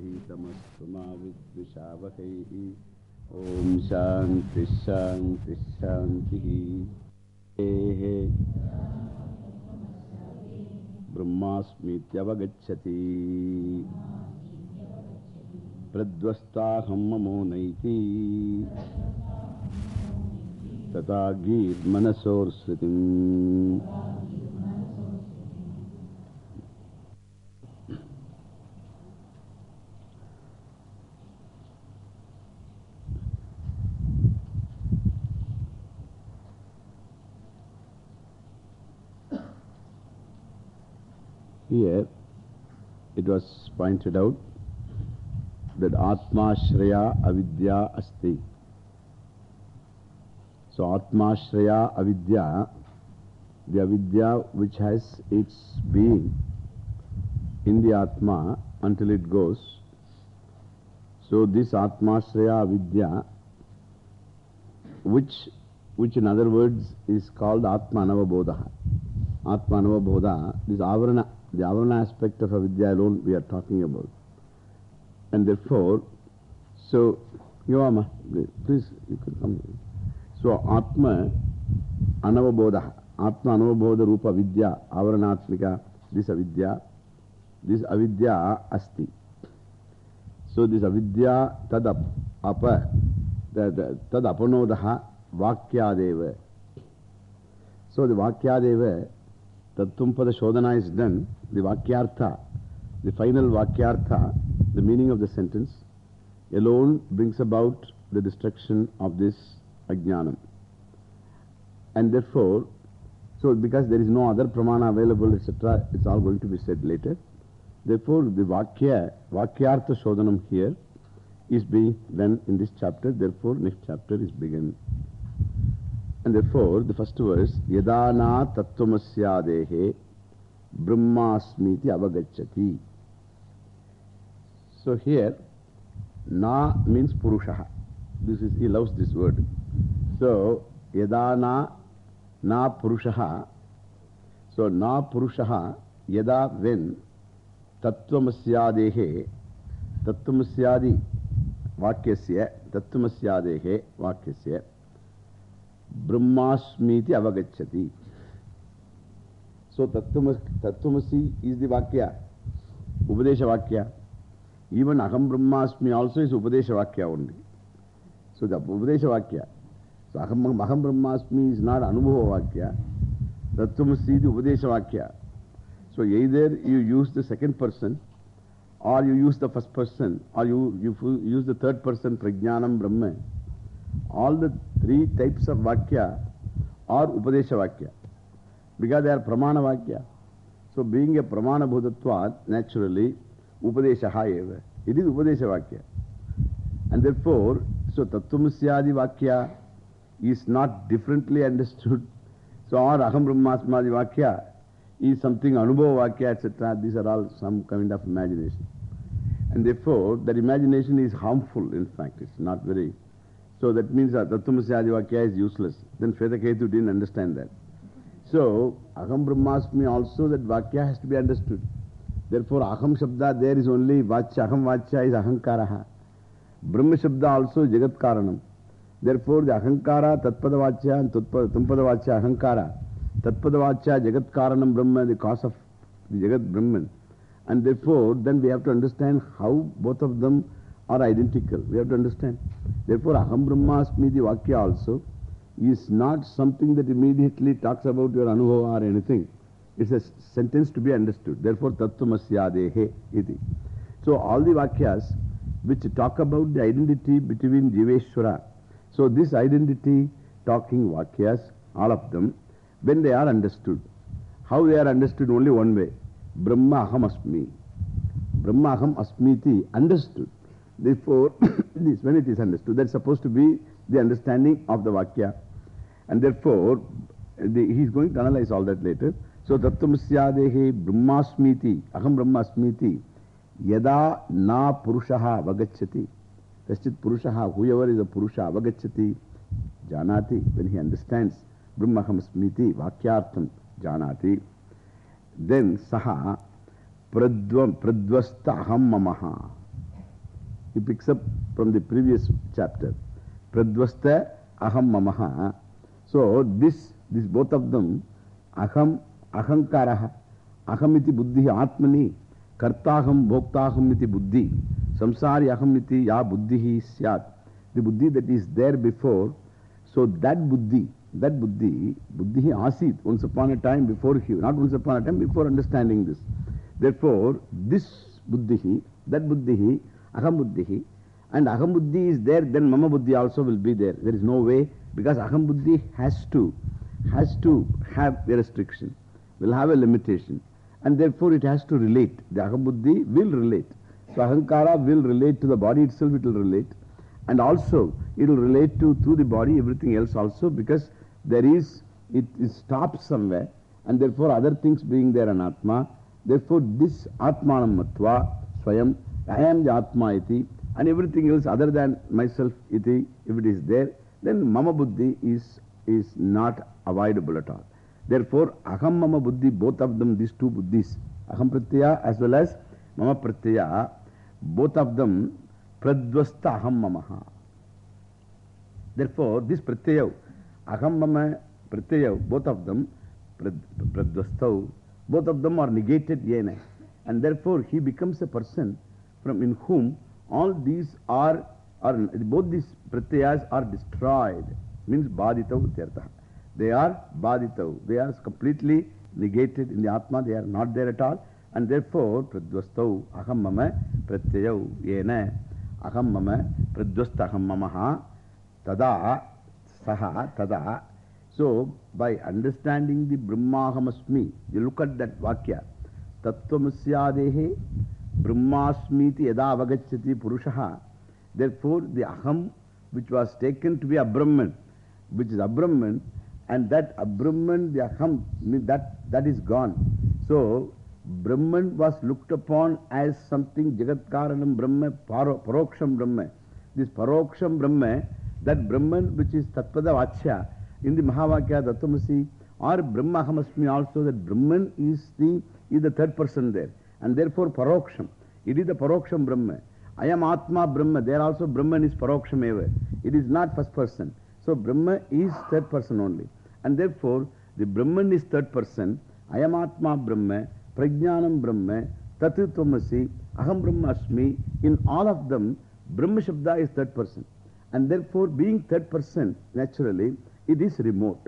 पीतमस्तु मा विद्विषावहैः ॐ शान्तिः शान्तिः एः ब्रह्मास्मीत्यवगच्छति। प्रद्वस्ताहं ममो नैति तथा गीर्मनसोर्स्मृतिम् Here it was pointed out that Atma Shraya Avidya Asti. So Atma Shraya Avidya, the Avidya which has its being in the Atma until it goes. So this Atma Shraya Avidya, which, which in other words is called Atma Navabodha. Atma Navabodha, this Avarana, the Avarana aspect of Avidya alone we are talking about. And therefore, so, Yavama, please, you can come. So, Atma Anavabodha, Atma Anavabodha Rupa Vidya, Avaranatmika, this Avidya, this Avidya Asti. So, this Avidya Tad Apa, Tad Apanodaha Vakyadeva. So, the Vakyadeva, Tattumpada Shodhana is done, the Vakyartha, the final Vakyartha, the meaning of the sentence, alone brings about the destruction of this Ajnanam. And therefore, so because there is no other Pramana available, etc., it's all going to be said later. Therefore, the Vakya, Vakyartha Shodhanam here is being done in this chapter. Therefore, next chapter is begun. And therefore, the first verse, Yadana Tattvamasyadehe Brahmasmiti Avagachati. So here, Na means Purushaha. This is, he loves this word. So, Yadana Na Purushaha. So, Na Purushaha, Yada when Tattvamasyadehe Tattvamasyadi Vakyasya Tattvamasyadehe Vakyasya Brahmasmiti avagachati. Only. So the Upadesha Vakya. So Aham, Aham Brahmasmi is not Anubhava Vakya. Tattvamasi is the Upadesha Vakya. So either you use the second person, or you use the first person, or you, you use the third person, Prajnanam Brahma. All the three types of Vakya are Upadesha Vakya. Because they are Pramana Vakya. So being a Pramana Bhudatvat, naturally, Upadeshaha eva. It is Upadesha Vakya. And therefore, so Tattvamasyadi Vakya is not differently understood. So our Aham Brahmasmadi Vakya is something Anubhava Vakya, etc. These are all some kind of imagination. And therefore, that imagination is harmful, in fact. It's not very. So that means that Tattvamasyadi Vakya is useless. Then Shvetaketu didn't understand that. So, Aham Brahmasmi also that Vakya has to be understood. Therefore, Aham Shabda there is only Vacha. Aham Vacha is Ahankaraha. Brahma Shabda also Jagat Karanam. Therefore, the Ahankara, Tatpada Vacha and Tumpada Vacha Ahankara. Tatpada Vacha Jagat Karanam Brahma, the cause of the Jagat Brahman. And therefore, then we have to understand how both of them are identical. We have to understand. Therefore, Aham Brahmasmi, the Vakya also, is not something that immediately talks about your Anubhava or anything. It's a sentence to be understood. Therefore, Tattvamasyadehe iti. So, all the Vakyas which talk about the identity between Jiveshwara. So, this identity talking Vakyas, all of them, when they are understood. How they are understood? Only one way. Brahma Aham Asmi. Brahma Aham Asmiti understood. Therefore, this, when it is understood, that's supposed to be the understanding of the Vakya. And therefore, the, he is going to analyze all that later. So, Tattvamasyadehe Brahmasmiti, Aham Brahmasmiti, Yada na Purushaha Vagachati. Kaschit Purushaha, whoever is a Purusha, Vagachati, Janati, when he understands Brahmaham Smiti, Vakyartham, Janati, then Saha Pradvasta Aham Mamaha. he picks up from the previous chapter. Pradvasta aham mamaha. So this, this both of them, aham, ahankaraha, ahamiti buddhi atmani, kartaham bhoktaham iti buddhi, samsari aham iti ya buddhi syat. The buddhi that is there before, so that buddhi, that buddhi, buddhi asit, once upon a time before he, not once upon a time, before understanding this. Therefore, this buddhi, that buddhi, aham buddhi, and aham buddhi is there, then mama buddhi also will be there. There is no way, because aham buddhi has to, has to have a restriction, will have a limitation. And therefore it has to relate. The aham buddhi will relate. So ahankara will relate to the body itself, it will relate. And also it will relate to through the body everything else also because there is, it, it stops somewhere and therefore other things being there an Atma. Therefore this Atmanam Matva, Swayam, I am the Atma iti and everything else other than myself iti, if it is there, then Mama Buddhi is, is not avoidable at all. Therefore, Aham Mama Buddhi, both of them, these two Buddhis, Aham Pratyaya as well as Mama Pratyaya, both of them Pradvasta Aham Mamaha. Therefore, this Pratyaya, Aham Mama Pratyaya, both of them, Pradvastau, both of them are negated yena. And therefore, he becomes a person from in whom all these are, are both these Pratyayas are destroyed. Means Baditav Utyartha. They are Baditav. They are completely negated in the Atma. They are not there at all. And therefore, Pradvastau Aham Mama Pratyayau Yena Aham Mama Pradvasta Aham Mamaha Tada Saha Tada. So, by understanding the Brahmahamasmi, you look at that Vakya. Tattvamasyadehe Brahmasmiti Yada Avagachati Purushaha. Therefore, the Aham which was taken to be a Brahman, which is a Brahman, and that a Brahman, the Aham, that, that is gone. So, Brahman was looked upon as something Jagatkaranam Brahma, Paroksham Brahma. This Paroksham Brahma, that Brahman which is Tatpada Vachya, in the Mahavakya Dattamasi, or Brahma Hamasmi also, that Brahman is the, is the third person there. And therefore Paroksham. It is the Paroksham Brahma. I am Atma Brahma. There also Brahman is Paroksham eva. It is not first person. So Brahma is third person only. And therefore, the Brahman is third person. I am Atma Brahma. Prajnanam Brahma, Tatu Tvamasi, Aham Brahma Asmi, in all of them, Brahma Shabda is third person. And therefore, being third person, naturally, it is remote.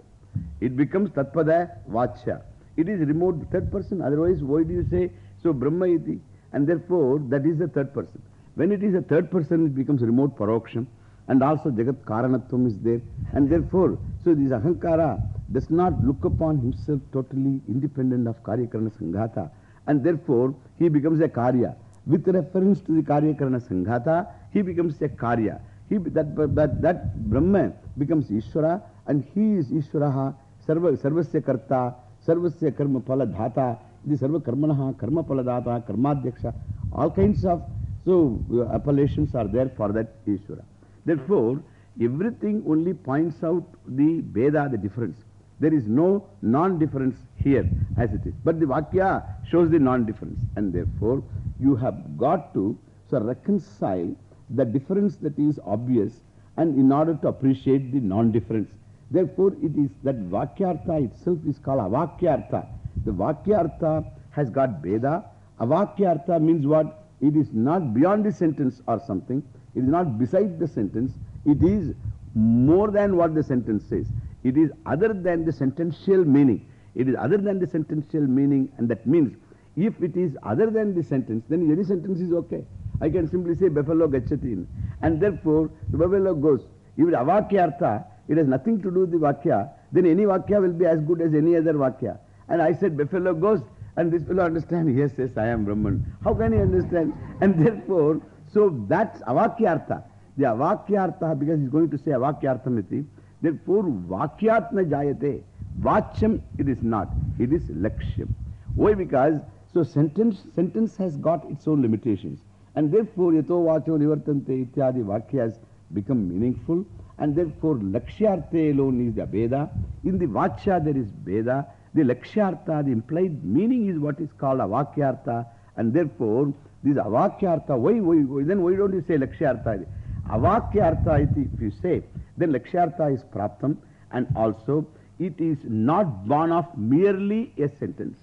It becomes Tatpada Vachya. It is remote third person. Otherwise, why do you say, so Brahma iti? And therefore, that is the third person. When it is a third person, it becomes remote Paroksham. And also Jagat Karanatvam is there. And therefore, so this Ahankara does not look upon himself totally independent of Karyakarana Sanghata. And therefore, he becomes a Karya. With reference to the Karyakarana Sanghata, he becomes a Karya. He, that, that, that Brahman becomes Ishvara and he is Ishvaraha, Sarva, Sarvasya Karta, Sarvasya Karma Pala Dhata, the Sarva Karmanaha, Karma Pala Dhata, Karmadhyaksha, all kinds of so uh, appellations are there for that Ishvara. Therefore, everything only points out the Veda, the difference. There is no non-difference here as it is. But the Vakya shows the non-difference. And therefore, you have got to so reconcile the difference that is obvious and in order to appreciate the non-difference. Therefore, it is that Vakyartha itself is called Avakyartha. The Vakyartha has got Veda. Avakyartha means what? It is not beyond the sentence or something. It is not beside the sentence. It is more than what the sentence says. It is other than the sentential meaning. It is other than the sentential meaning and that means if it is other than the sentence, then any sentence is okay. I can simply say buffalo gachatin. And therefore, the buffalo goes. If it avakyartha, it has nothing to do with the vakya, then any vakya will be as good as any other vakya. And I said buffalo goes, and this fellow understands, yes, yes, I am Brahman. How can he understand? And therefore, so that's avakyartha. The avakyartha, because he's going to say avakyarthamiti, therefore vakyatna jayate. Vachyam it is not. It is lakshyam. Why? Because, so sentence, sentence has got its own limitations. And therefore, yato vacho nivartante ityadi vakyas become meaningful. And therefore, lakshyartha alone is the Veda. In the vachya there is Veda. The lakshyartha, the implied meaning is what is called a vakyartha. And therefore, this avakyartha, why, why, why, then why don't you say lakshyartha? Avakyartha, if you say, then lakshyartha is praptam and also it is not born of merely a sentence.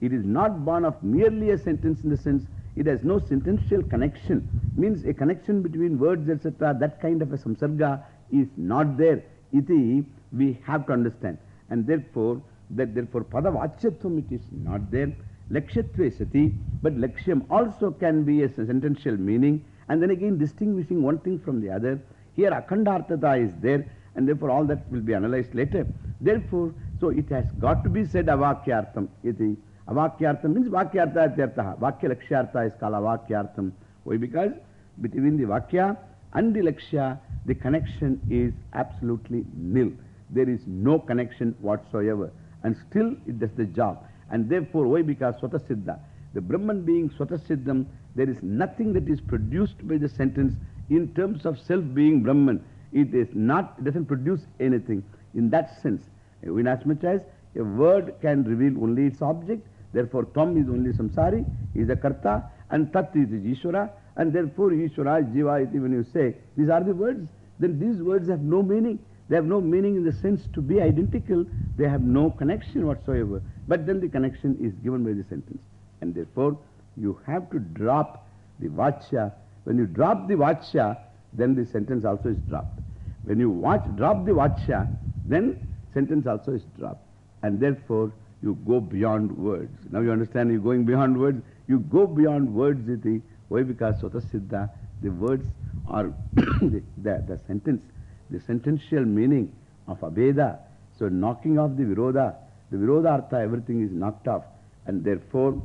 It is not born of merely a sentence in the sense it has no sentential connection. Means a connection between words, etc. That kind of a samsarga is not there. Iti, we have to understand. And therefore, that therefore padavachyatvam it is not there. Lakshyatve sati, but lakshyam also can be a sentential meaning. And then again distinguishing one thing from the other. Here akhandarthata is there and therefore all that will be analyzed later. Therefore, so it has got to be said avakyartham iti. Avakyartham means vakyartha ityartha. Vakya lakshyartha is called avakyartham. Why? Because between the vakya and the lakshya, the connection is absolutely nil. There is no connection whatsoever. And still it does the job. And therefore, why? Because Swatasiddha. The Brahman being Swatasiddham, there is nothing that is produced by the sentence in terms of self being Brahman. It is not, it doesn't produce anything. In that sense, eh, Inasmuch as a word can reveal only its object, therefore Tom is only samsari, is a karta, and Tat is Ishvara, and therefore Ishvara, Jiva, when you say, these are the words, then these words have no meaning. They have no meaning in the sense to be identical. They have no connection whatsoever. But then the connection is given by the sentence. And therefore, you have to drop the vachya. When you drop the vachya, then the sentence also is dropped. When you watch, drop the vachya, then sentence also is dropped. And therefore, you go beyond words. Now you understand, you're going beyond words. You go beyond words, iti. Why? Because Swatasiddha, the words are the, the, the sentence the sentential meaning of Abeda. So knocking off the Viroda, the Viroda Artha, everything is knocked off. And therefore,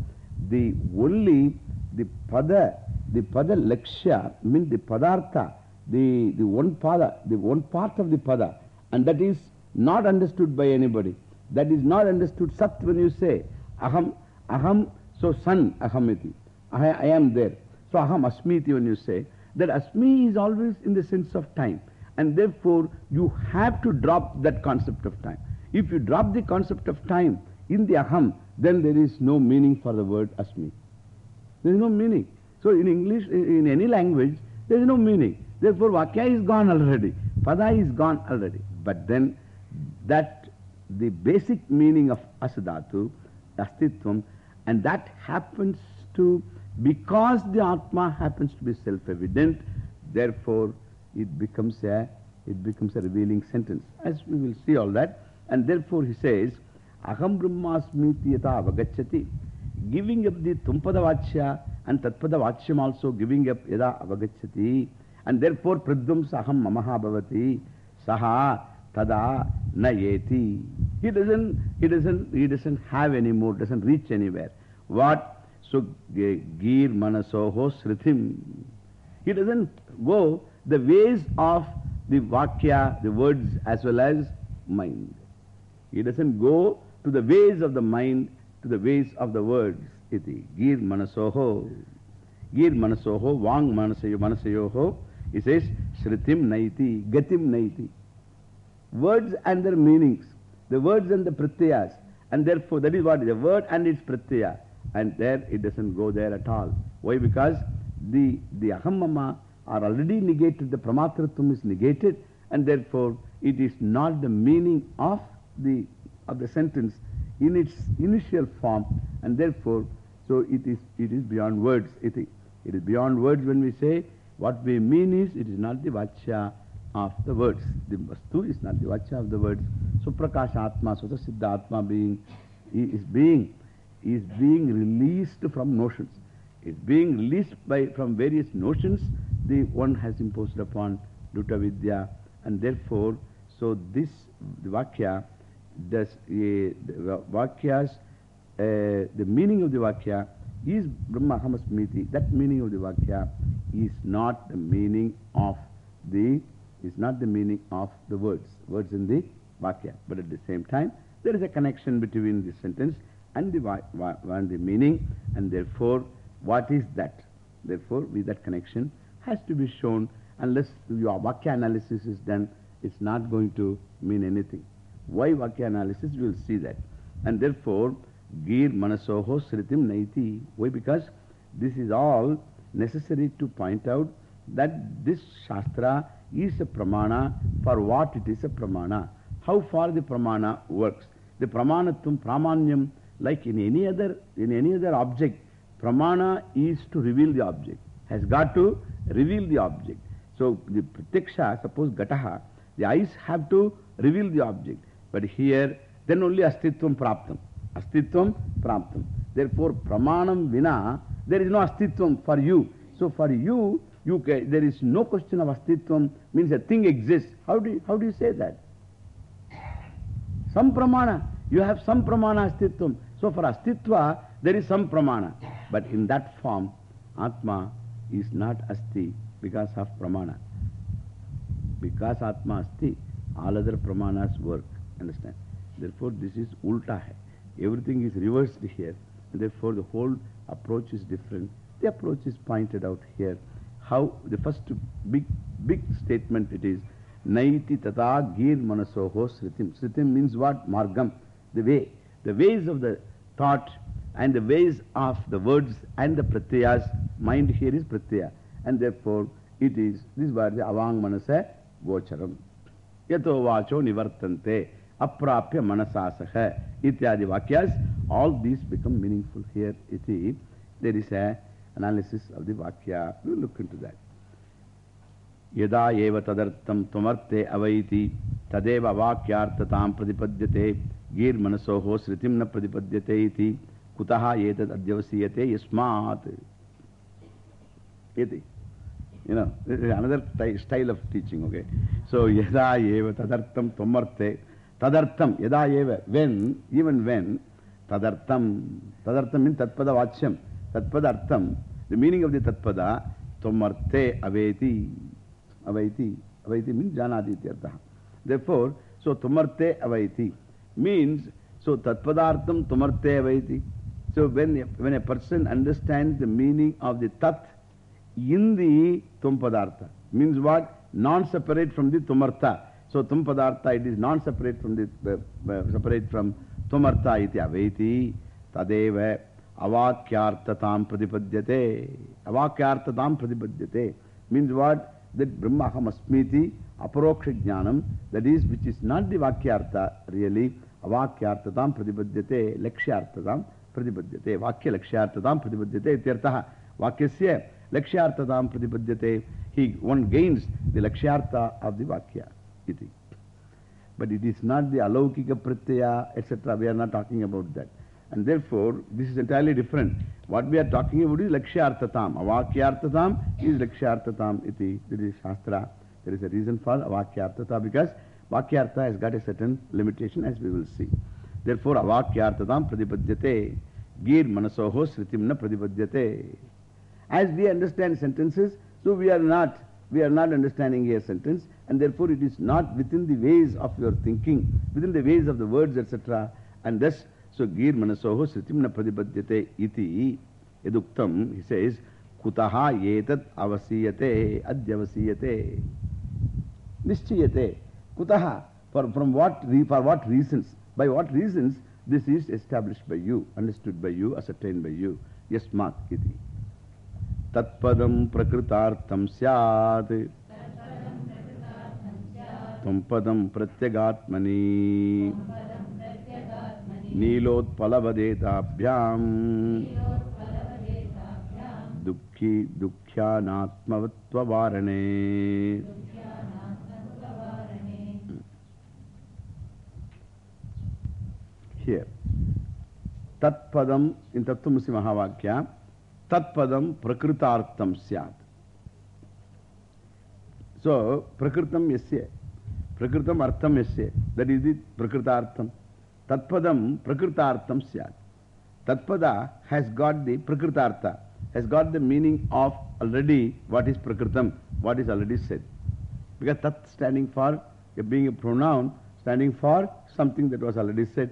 the only the Pada, the Pada Lakshya, means the Padartha, the, the one Pada, the one part of the Pada, and that is not understood by anybody. That is not understood Sat when you say Aham, Aham, so San Ahamiti. I, I am there. So Aham Asmiti when you say, that Asmi is always in the sense of time. And therefore, you have to drop that concept of time. If you drop the concept of time in the aham, then there is no meaning for the word asmi. There is no meaning. So in English, in any language, there is no meaning. Therefore, vakya is gone already. Pada is gone already. But then that the basic meaning of asadatu, astitvam, and that happens to, because the Atma happens to be self-evident, therefore it becomes a, it becomes a revealing sentence. As we will see all that. And therefore he says, Aham Brahmasmiti yata. Giving up the Tumpada Vachya and Tatpada Vachyam also giving up yada avagachati. And therefore Pradvams Aham Mamaha Bhavati. Saha Tada Nayeti. He doesn't, he doesn't, he doesn't have any more, doesn't reach anywhere. What? So, Gir Manasoho Srithim. He doesn't go the ways of the Vakya, the words as well as mind. He doesn't go to the ways of the mind, to the ways of the words. Iti. Gir manasoho. Gir manasoho, vang manasayo, manasayoho. He says, Shritim naiti, gatim naiti. Words and their meanings. The words and the pratyas. And therefore, that is what the word and its pratyaya. And there it doesn't go there at all. Why? Because the, the ahammama are already negated, the pramatratvam is negated, and therefore it is not the meaning of the, of the sentence in its initial form, and therefore, so it is, it is beyond words. It, it is beyond words when we say what we mean is it is not the vachya of the words. The vastu is not the vachya of the words. Sota Siddha Atma being, is being, is being released from notions. Is being released by, from various notions the one has imposed upon Duta Vidya. And therefore, so this the Vakya does, the Vakyas, the meaning of the Vakya is Brahma Hamasmiti. That meaning of the Vakya is not the meaning of the, is not the meaning of the words, words in the Vakya. But at the same time, there is a connection between the sentence and the, and the meaning, and therefore, what is that? Therefore, with that connection, has to be shown unless your Vakya analysis is done, it's not going to mean anything. Why Vakya analysis? We will see that. And therefore, Gir Manasoho Sritim Naiti. Why? Because This is all necessary to point out that this Shastra is a pramana for what it is a pramana. How far the pramana works. The pramanatum, pramanyam, like in any other, in any other object, pramana is to reveal the object, has got to reveal the object. So the pratyaksha, suppose gataha, the eyes have to reveal the object. But here, then only astitvam praptam. Astitvam praptam. Therefore, pramanam vina, there is no astitvam for you. So for you, you can, there is no question of astitvam, means a thing exists. How do you, how do you say that? Some pramana. You have some pramana astitvam. So for astitva, there is some pramana. But in that form, Atma is not asti because of pramana. Because Atma asti, all other pramanas work. Understand? Therefore, this is ulta hai. Everything is reversed here. Therefore, the whole approach is different. The approach is pointed out here. How the first big, big statement it is Naiti tata gir manasoho sritim. Sritim means what? Margam. The way. The ways of the thought and the ways of the words and the pratyas. Mind here is pratyaya. And therefore, it is, this word, avang manasa gocharam. Yato vacho nivartante. Aprapya manasasaha. Ityadi vakyas. All these become meaningful here. Iti. There is a analysis of the vakya. We will look into that. Yada eva tadartam tumarte avaiti tadeva sritim na pradipadyate yasmat. Iti. You know, this is another style of teaching, okay? So, yada eva tadartam tumarte tadartam yada eva, when, even when, tadartam, tadartam means tatpada vachyam, tatpada artham, the meaning of the tatpada, tumarte aveti. Avaiti. Avaiti means janati ityartaha. Therefore, so tumarte avaiti means, so tatpadartham tumarte avaiti. So when, when a person understands the meaning of the tat in the tumpadartha, means what? Non-separate from the tumartha. So tumpadartha, it is non-separate from the, uh, uh, separate from tumartha iti avaiti tadeva avakyartatam pradipadyate. Avakyartatam pradipadyate. Means what? that Brahma Aham Asmiti Aparoksha Jnanam, that is, which is not the Vakyartha, really, Avakyartatam Pradipadyate, Lakshyartatam प्रतिपद्यते वाक्य लक्ष्यार्थता प्रतिपद्यते इत्यर्थः वाक्यस्य लक्ष्यार्थतां प्रतिपद्यते. He one gains the लक्ष्यार्थ of the वाक्य इति. But it is not the अलौकिक प्रत्यया etcetera we are not talking about that and therefore this is entirely different what we are talking about is लक्ष्यार्थताम् अवाक्यार्थताम् इस् लक्ष्यार्थताम् इति. शास्त्र there is a reason for अवाक्यार्थता because वाक्यार्थ has got a certain limitation as we will see Therefore, Avakyartatam pradipadyate. Gir manasoho sritimna pradipadyate. As we understand sentences, so we are not, we are not understanding a sentence and therefore it is not within the ways of your thinking, within the ways of the words, etc. And thus, so, Gir Manasoho Sritimna Pradipadyate iti eduktam, he says, Kutaha yetat avasiyate adyavasiyate. Nischiyate. Kutaha. For, from what, for what reasons? By what reasons this is established by you, understood by you, ascertained by you. Yasmat iti. Tatpadam prakritartham syat. Tampadam pratyagatmani. दुःखी दुःख्यानात्मवत्ववारणे Here, Tatpadam in Tattvamasi Mahavakya, Tatpadam Prakritartham Syat. So, Prakritam Yasya, Prakritam Artham Yasya, that is the Prakritartham. Tatpadam Prakritartham Syat. Tatpada has got the Prakritartha, has got the meaning of already what is Prakritam, what is already said. Because Tat standing for, being a pronoun, standing for something that was already said.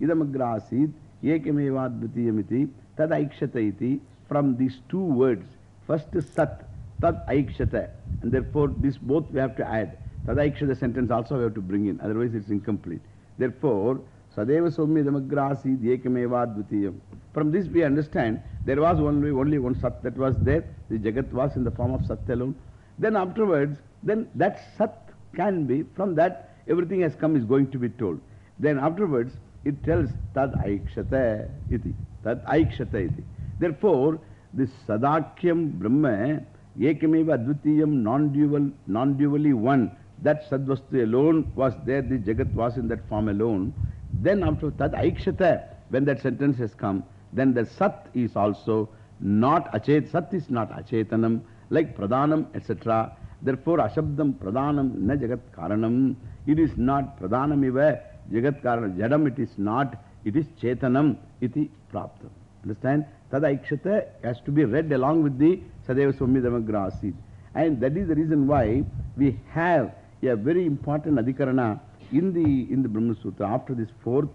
Idamagrasid, Ekemevadvitiyamiti, Tad Aikshata iti. From these two words, first Sat. Tad aikshata. And therefore, this both we have to add. Tad aikshata sentence also we have to bring in. Otherwise, it's incomplete. Therefore, Sadeva Somya Damagrasi Dyekameva Dvitiyam. From this we understand there was only, only one Sat that was there. The Jagat was in the form of Sat alone. Then afterwards, then that Sat can be, from that everything has come is going to be told. Then afterwards, it tells Tad Aikshata iti. Tad Aikshata iti. Therefore, this Sadakyam Brahma, Ekameva Advitiyam, non-dual, non-dually one, that Sadvastu alone was there, the Jagat was in that form alone. Then after Tad Aikshata, when that sentence has come, then the Sat is also not Achet, Sat is not Achetanam, like Pradhanam, etc. Therefore, Ashabdam Pradhanam na Jagat Karanam. It is not Pradhanam iva Jagat Karanam. Jadam it is not, it is Chetanam iti Praptam. Understand? Tada Ikshata has to be read along with the Sadeva Swami Damagrasi. And that is the reason why we have a very important Adhikarana in the, in the Brahma Sutra. After this fourth,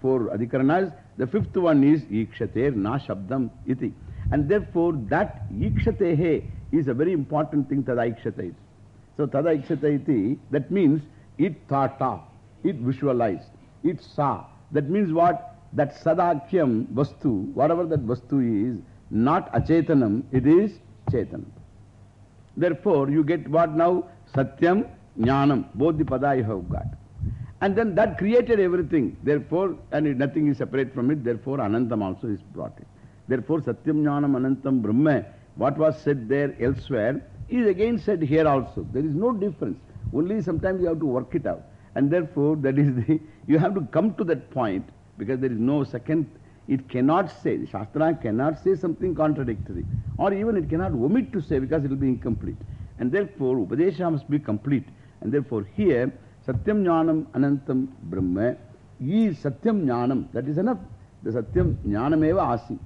four Adhikaranas, the fifth one is Ikshater Na Shabdam iti. And therefore, that Ikshatehe is a very important thing, Tada Ikshata iti. So, Tada Ikshata iti, that means it thought of, it visualized, it saw. That means what? That Sadakyam Vastu, whatever that Vastu is, not Achetanam, it is Chetanam. Therefore, you get what now? Satyam, Jnanam, both the pada you have got. And then that created everything. Therefore, and nothing is separate from it, therefore Anantam also is brought in. Therefore, Satyam Jnanam Anantam Brahma, what was said there elsewhere, is again said here also. There is no difference. Only sometimes you have to work it out. And therefore, that is the, you have to come to that point because there is no second, it cannot say, Shastra cannot say something contradictory. Or even it cannot omit to say because it will be incomplete. And therefore, Upadesha must be complete. And therefore, here, Satyam Jnanam Anantam Brahma is Satyam Jnanam. That is enough. The Satyam Jnanam eva asi.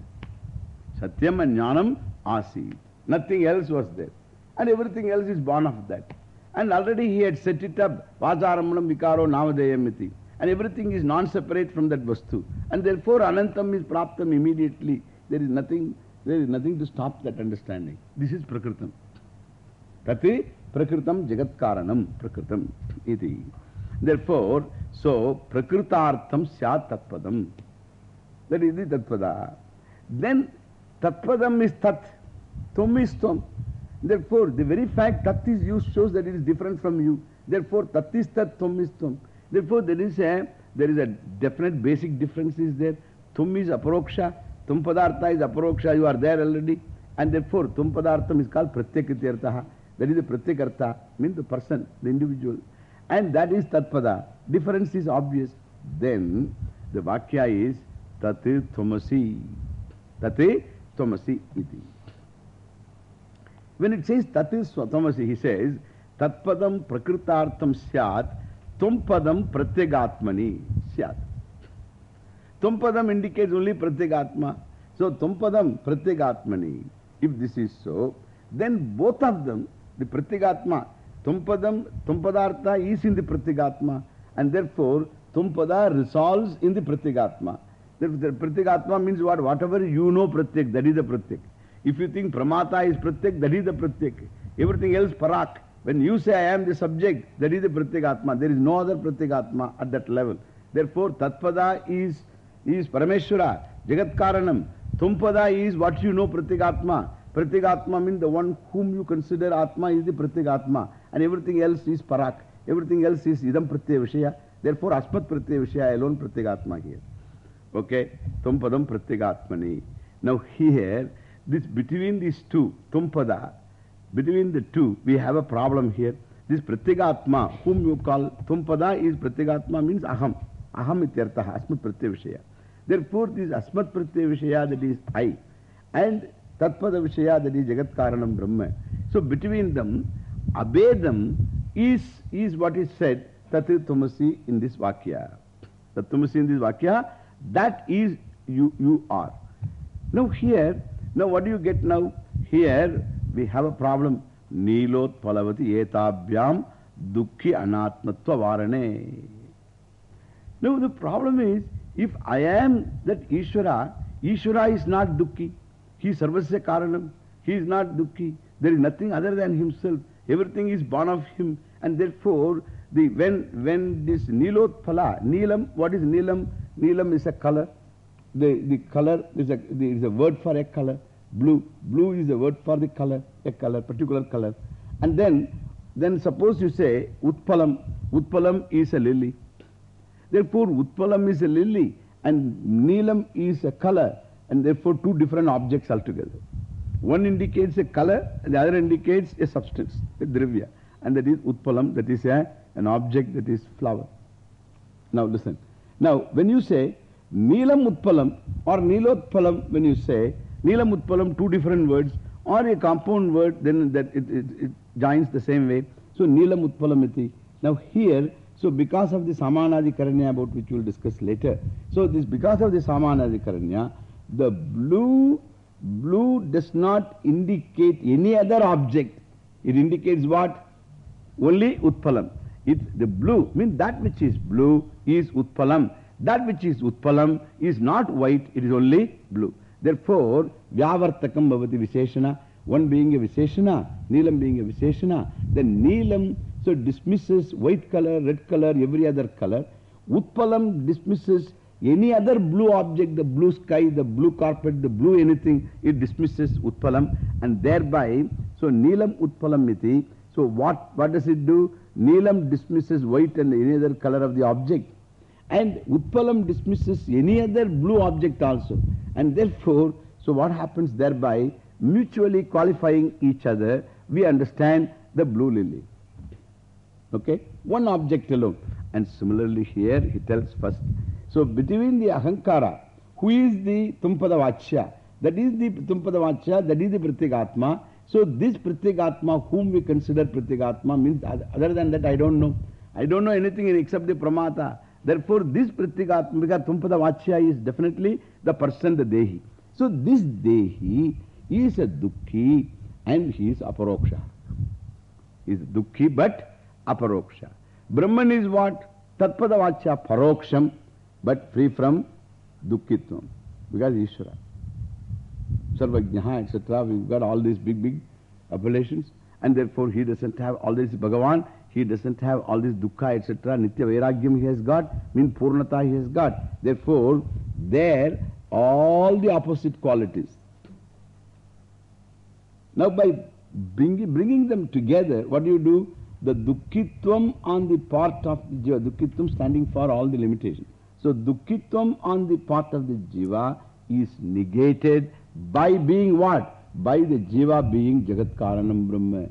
Satyam and Jnanam asi. Nothing else was there. And everything else is born of that. And already he had set it up. Vacharambhanam Vikaro Navadayamiti. And everything is non-separate from that Vastu. And therefore Anantam is Praptam immediately. There is nothing, there is nothing to stop that understanding. This is Prakritam. Tati Prakritam Jagat Karanam Prakritam iti. Therefore, so Prakritartham Syat Tatpadam. That is the Tatpada. Then Tatpadam is Tat. Tum is Tum. Therefore, the very fact Tat is used shows that it is different from you. Therefore, Tat is Tat, Tum is Tum. Therefore, there is a, there is a definite basic difference is there. Tum is Aparoksha. Tum Padartha is Aparoksha. You are there already. And therefore, Tum Padartham is called Pratyakrityartha. That is the Pratyakartha, means the person, the individual. And that is Tatpada. Difference is obvious. Then the Vakya is Tati Thomasi. Tati Thomasi iti. When it says Tati Swatamasi, he says Tatpadam Prakritartham Syat Tumpadam Pratyagatmani Syat. Tumpadam indicates only Pratyagatma. So Tumpadam Pratyagatmani. If this is so, then both of them, the Pratyagatma, Tumpadam, Tumpadartha is in the Pratyagatma. And therefore, Tumpada resolves in the Pratyagatma. The Pratyagatma means what? Whatever you know Pratyak, that is the Pratyak. If you think Pramata is Pratyak, that is the Pratyak. Everything else Parak. When you say I am the subject, that is the Pratyagatma. There is no other Pratyagatma at that level. Therefore, Tatpada is, is Parameshwara, Jagat Karanam. Tumpada is what you know Pratyagatma. Pratyagatma means the one whom you consider Atma is the Pratyagatma. And everything else is Parak. Everything else is Idam Pratyaya Vishaya. Therefore, Asmat Pratyaya Vishaya alone Pratyagatma here. Okay? Tumpadam Pratyagatmani. Now here, this between these two, Tumpada, between the two, we have a problem here. This Pratyagatma, whom you call Tumpada is Pratyagatma means Aham. Aham ityartaha, Asmat Pratyaya Vishaya. Therefore, this Asmat Pratyaya Vishaya that is I. And Tatpada Vishaya that is Jagat Karanam Brahma. So between them, Abedam is, is what is said Tatu Tumasi in this Vakya. Tatumasi in this Vakya, that is you, you are. Now here, now what do you get now? Here we have a problem. Nilot Palavati Etabhyam Dukhi Anatmatva Varane. Now the problem is, if I am that Ishvara, Ishvara is not Dukhi. He is Sarvasya Karanam. He is not Dukhi. There is nothing other than himself. Everything is born of him. And therefore, the, when, when this Nilotpala, Nilam, what is Neelam? Neelam is a color. The, the color is a, the, is a word for a color. Blue. Blue is a word for the color, a color, particular color. And then, then suppose you say Utpalam. Utpalam is a lily. Therefore, Utpalam is a lily and Neelam is a color. And therefore, two different objects altogether. One indicates a color, and the other indicates a substance, a dravya. And that is Utpalam, that is a, an object that is flower. Now listen. Now, when you say Neelam Utpalam or Neelotpalam, when you say Neelam Utpalam, two different words, or a compound word, then that it, it, it joins the same way. So, Neelam Utpalamiti. Now, here, so because of the Samanadikaranya about which we will discuss later. So, this because of the Samanadikaranya, the blue, blue does not indicate any other object. It indicates what? Only Utpalam. It, the blue means that which is blue is Utpalam. That which is Utpalam is not white, it is only blue. Therefore, Vyavartakam Bhavati Visheshana, one being a Visheshana, Neelam being a Visheshana, then Neelam so dismisses white color, red color, every other color. Utpalam dismisses any other blue object, the blue sky, the blue carpet, the blue anything, it dismisses Utpalam and thereby, so Neelam Utpalam Miti, so what, what does it do? Neelam dismisses white and any other color of the object. And Utpalam dismisses any other blue object also. And therefore, so what happens thereby, mutually qualifying each other, we understand the blue lily. Okay? One object alone. And similarly here, he tells first. So between the Ahankara, who is the Tumpada Vachya, that is the Tumpada Vachya, that is the Pratyagatma. So this Pratyagatma, whom we consider Pratyagatma, means other than that I don't know. I don't know anything except the Pramata. Therefore, this Pratyagatma, because Tumpada Vachya is definitely the person, the Dehi. So this Dehi is a Dukhi and he is Aparoksha. He is Dukhi but Aparoksha. Brahman is what? Tatpada Vachya Paroksham but free from Dukkitvam because Ishvara. Sarvajnaha, etc. We've got all these big, big appellations, and therefore he doesn't have all this Bhagavan, he doesn't have all this Dukkha, etc. Nitya Vairagyam he has got, mean Purnata he has got. Therefore, there all the opposite qualities. Now, by bringing, bringing them together, what do you do? The Dukkitvam on the part of the Jiva, Dukkitvam standing for all the limitations. So, Dukkitvam on the part of the Jiva is negated by being what? By the Jiva being Jagat Karanam Brahma.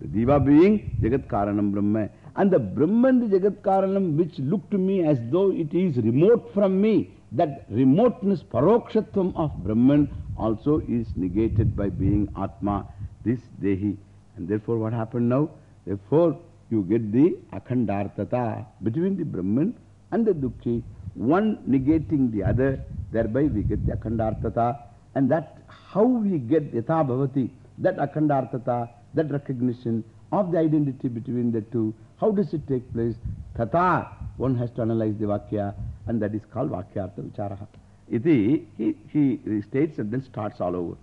The Jiva being Jagat Karanam Brahma. And the Brahman, the Jagat Karanam, which looked to me as though it is remote from me, that remoteness, parokshatvam of Brahman also is negated by being Atma, this Dehi. And therefore what happened now? Therefore you get the Akhandartata between the Brahman and the Dukhi, one negating the other, thereby we get the Akhandartata. And that how we get Yatha Bhavati, that Akhandartata, that recognition of the identity between the two, how does it take place? Tata, one has to analyze the Vakya, and that is called Vakyartha Vicharaha. Iti, he, he states and then starts all over.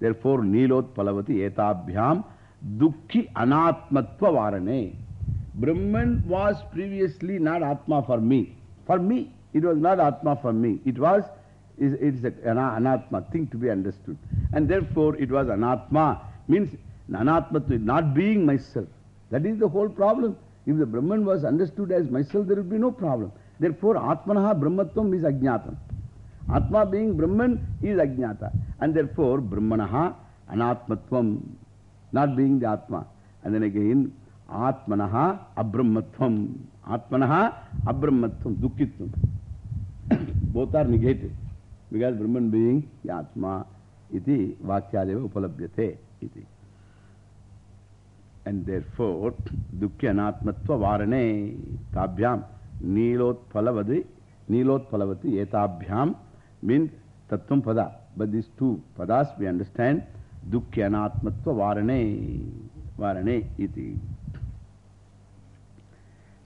Therefore, Nilot Palavati Etabhyam Dukhi Anatmatva Varane. Brahman was previously not Atma for me. For me, it was not Atma for me. It was, it is an Anatma, thing to be understood. And therefore, it was Anatma, means Anatma, not being myself. That is the whole problem. If the Brahman was understood as myself, there would be no problem. Therefore, Atmanaha Brahmatvam is Ajnatam. Atma being Brahman is Ajnata. And therefore, Brahmanaha Anatmatvam, not being the Atma. And then again, Atmanaha Abrahmatvam. Atmanaha Abrahmatvam, Dukkitvam. Both are negated. Because Brahman being the Atma, iti Vakyadeva Upalabhyate. Iti. And therefore, Dukkya Anatmatva Varane Tabhyam Nilot Palavadi Nilot Palavati Etabhyam means Tattvam Pada. But these two Padas we understand Dukkya Anatmatva Varane Varane iti.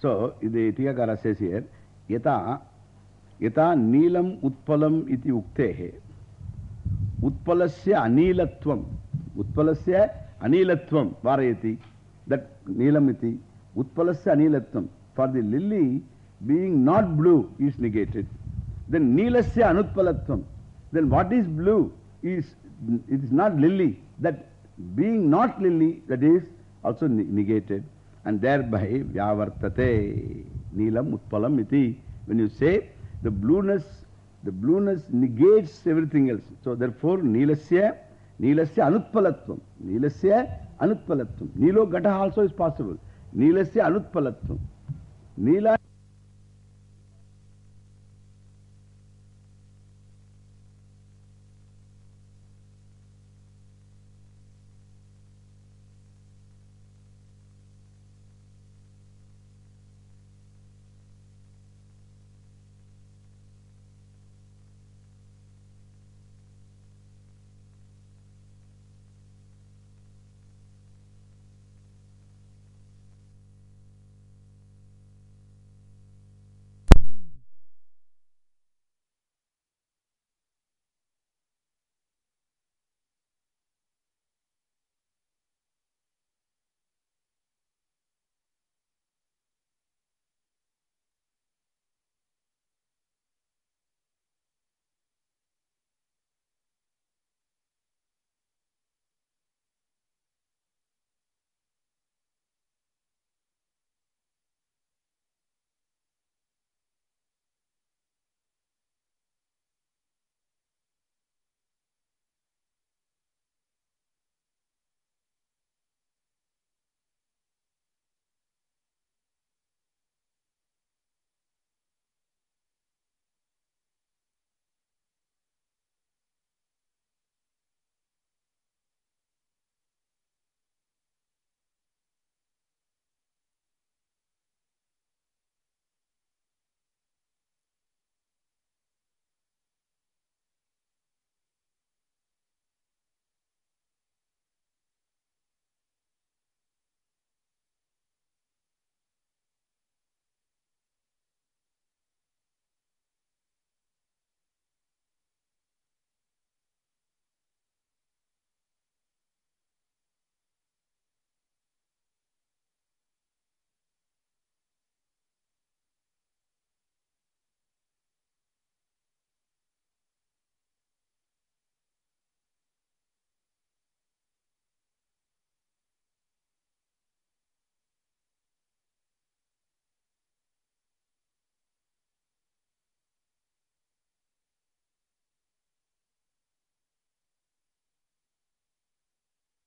So, the Tikakara says here Yata Yata Nilam Utpalam iti Uktehe Utpalasya Anilatvam Utpalasya Anilatvam Varayati that Nilamiti, Utpalasya Anilatvam. For the lily, being not blue is negated. Then Nilasya Anutpalatvam. Then what is blue is, it is not lily. That being not lily, that is also negated. And thereby, Vyavartate, Nilam Utpalam iti. When you say the blueness, the blueness negates everything else. So therefore, Nilasya, Nilasya Anutpalatvam. Nilasya Anutpalatvam. Nilo Gata also is possible. Nilasya Anutpalatvam. Nila